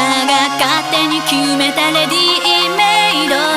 が勝手に決めたレディーメイド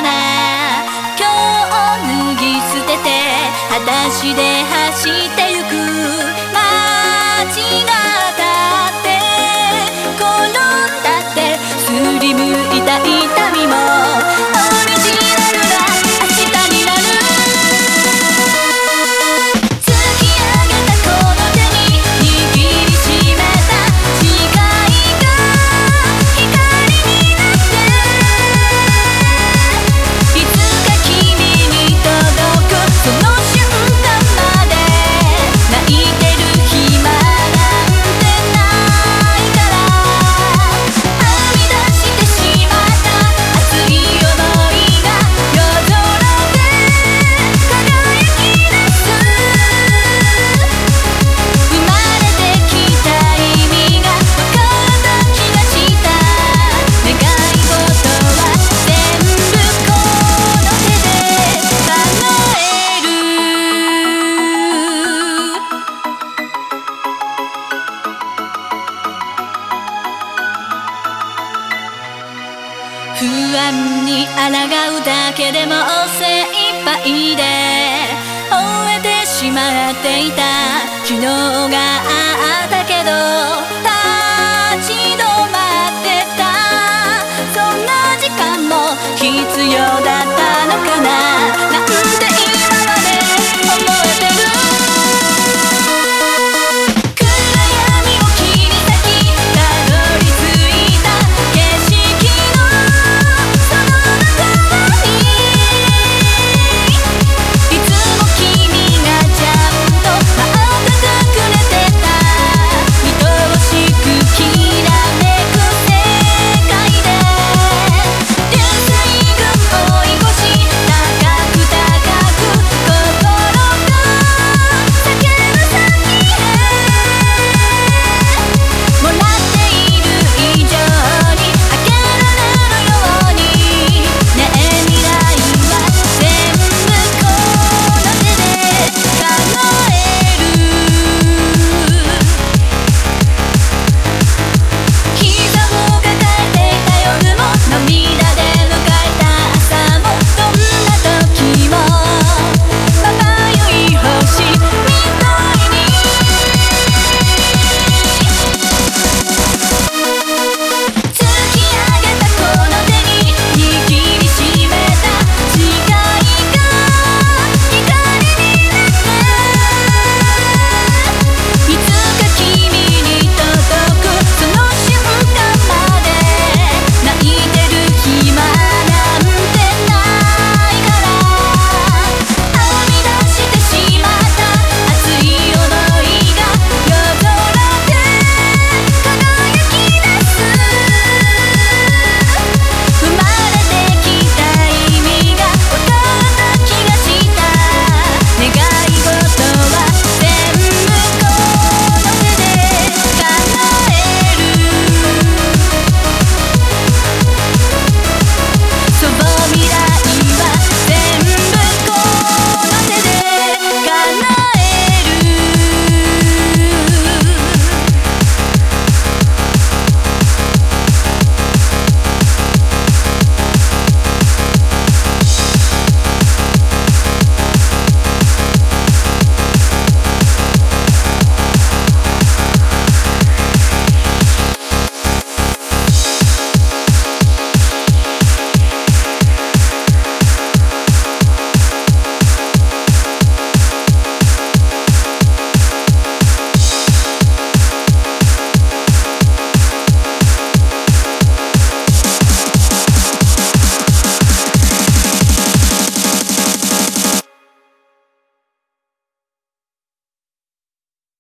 抗うだけでも精一杯で終えてしまっていた。昨日があったけど